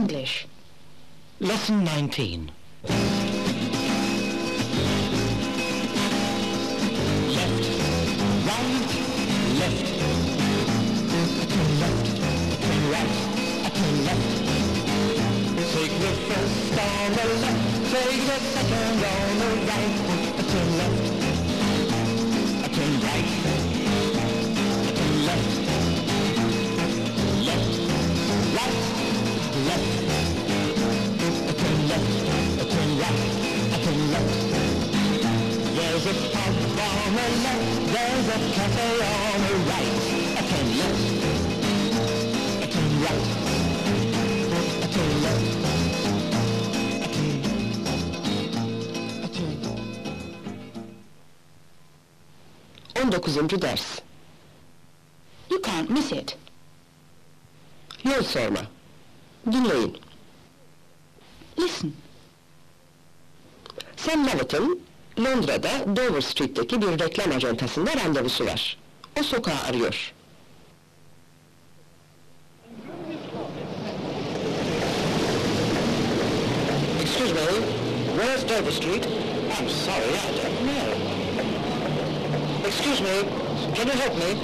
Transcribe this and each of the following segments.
English. Lesson 19. Left, right, left. Turn left, turn right, turn left. Take the first on the left, take the second on the right. Turn left, turn right, a pub on the left, there's a cafe on the right. Turn left, turn right, turn left. Turn, turn. 19. ders. You can't miss it. Yol sorma. Dinleyin. Listen. Sam Lovett'ın Londra'da Dover Street'teki bir reklam ajantasında randevusu var. O sokağı arıyor. Excuse me, where's Dover Street? I'm sorry, I don't know. Excuse me, can you help me?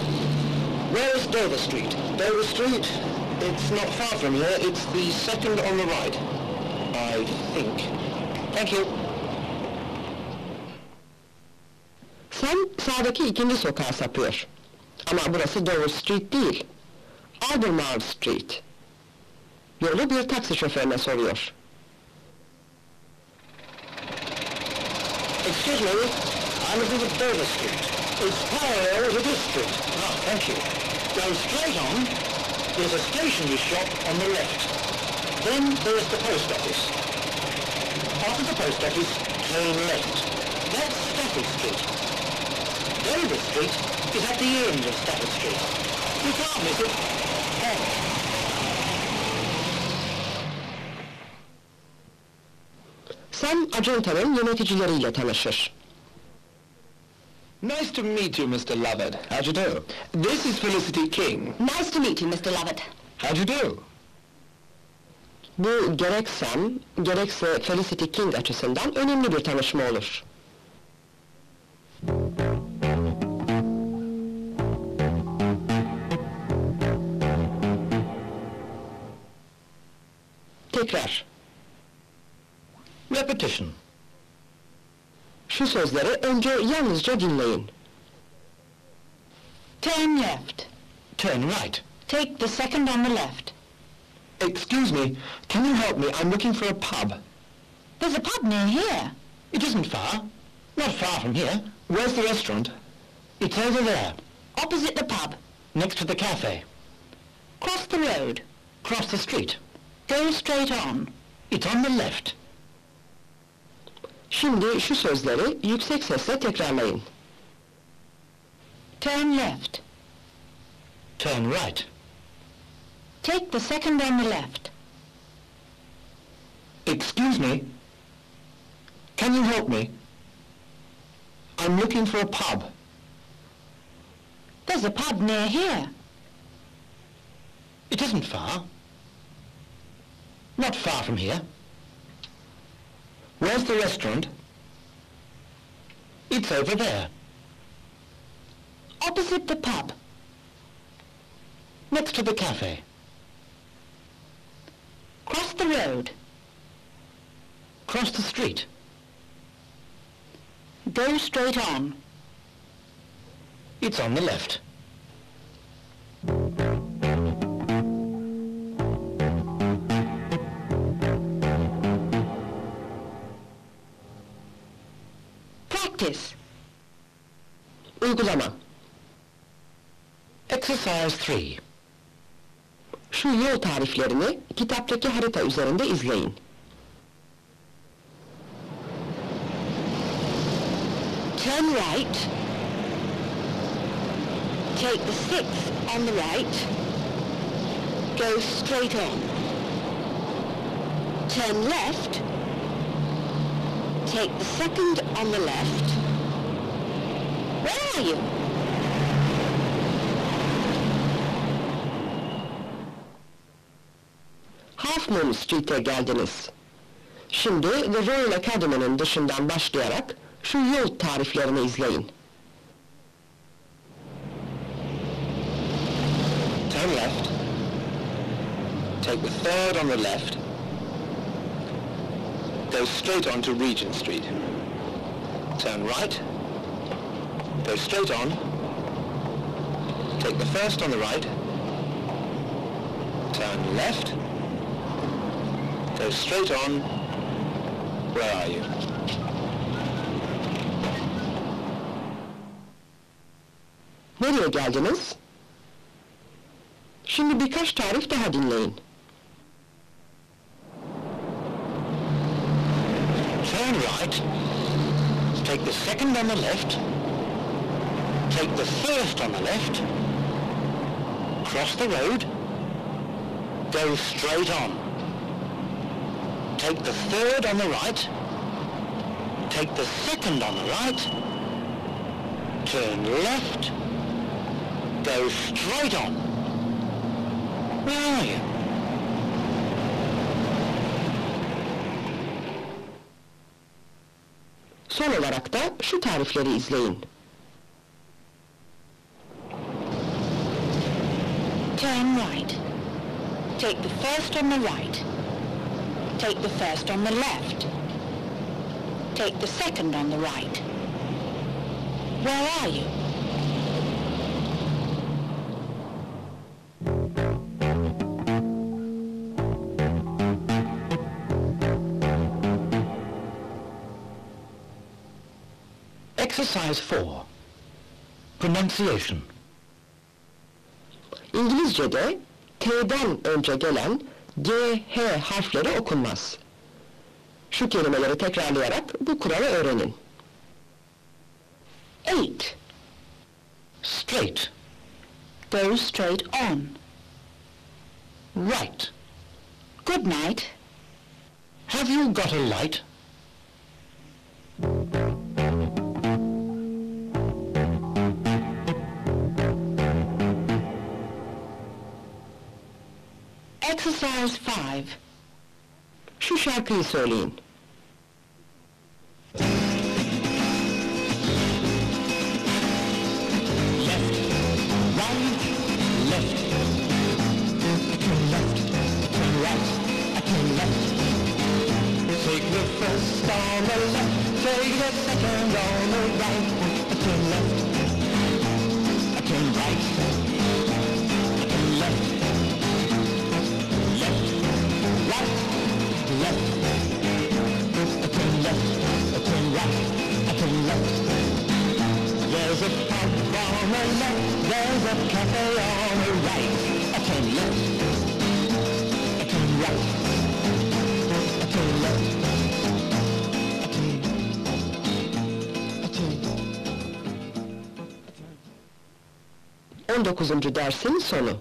Where is Dover Street? Dover Street? It's not far from here. It's the second on the right. I think. Thank you. Sam sağdaki ikinci sokağa sapıyor. Ama burası Dover Street değil. Albemarle Street. Yolu bir taksi şoförüne soruyor. Excuse me, I'm looking at Dover Street. It's parallel to this street. Ah, thank you. Go straight on. There's a stationery shop on the left. Then there's the post office. After the post office, turn left. That's Stafford Street. Dover Street is at the end of Stafford Street. You can't miss it. Thanks. Sam ajantanın yöneticileriyle tanışır. Nice to meet you, Mr. Lovett. How'd you do? This is Felicity King. Nice to meet you, Mr. Lovett. How'd you do? Bu gerek Sam, gerekse Felicity King açısından önemli bir tanışma olur. Tekrar, Repetition. şu sözleri önce yalnızca dinleyin. Turn left. Turn right. Take the second on the left. Excuse me, can you help me? I'm looking for a pub. There's a pub near here. It isn't far. Not far from here. Where's the restaurant? It's over there, Opposite the pub. next to the cafe. Cross the road. Cross the street. Go straight on. It's on the left. Şimdi şu sözleri yüksek sesle tekrarlayın. Turn left. Turn right. Take the second on the left. Excuse me. Can you help me? I'm looking for a pub. There's a pub near here. It isn't far. Not far from here. Where's the restaurant? It's over there, Opposite the pub. next to the cafe. Cross the road. Cross the street. Go straight on. It's on the left. Practice. Uygulama. Exercise 3. Şu yol tariflerini kitaptaki harita üzerinde izleyin. Turn right. Take the sixth on the right. Go straight on. Turn left. Take the second on the left. Where are you? Half Moon Street'e geldiniz. Şimdi The Royal Academy'nin dışından başlayarak şu yol tariflerini izleyin. Turn left. Take the third on the left. Go straight on to Regent Street. Turn right. Go straight on. Take the first on the right. Turn left. Go straight on. Where are you? Nereye geldiniz? Şimdi birkaç tarif daha dinleyin. Turn right. Take the second on the left. Take the first on the left. Cross the road. Go straight on. Take the third on the right. Take the second on the right. Turn left. Go straight on. Where are you? Şu tarifleri izleyin. Turn right. Take the first on the right. Take the first on the left. Take the second on the right. Where are you? Exercise 4. Pronunciation. İngilizce'de T'den önce gelen G, H harfleri okunmaz. Şu kelimeleri tekrarlayarak bu kuralı öğrenin. Eight. Straight. Go straight on. Right. Good night. Have you got a light? Exercise 5. Şu şarkıyı söyleyin. Left. Right. Left. Turn left. Turn right. Turn left. Take the first on the left. Take the second on the right. Turn left. Turn right. A pub on the left, there's a cafe on the right. I turn left, I turn right, I turn left, I turn, I turn. 19. dersin sonu.